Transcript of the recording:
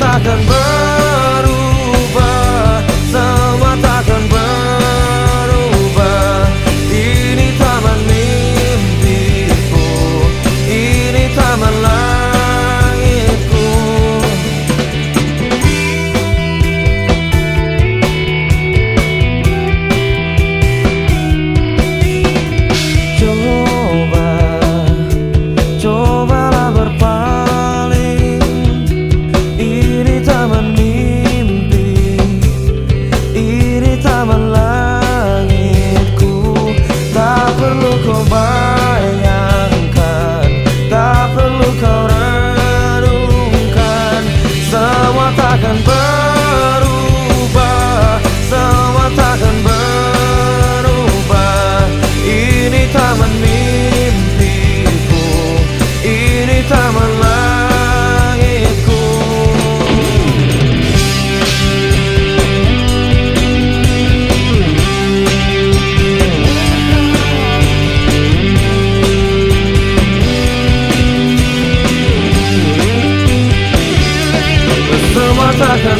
I've learned. Matakan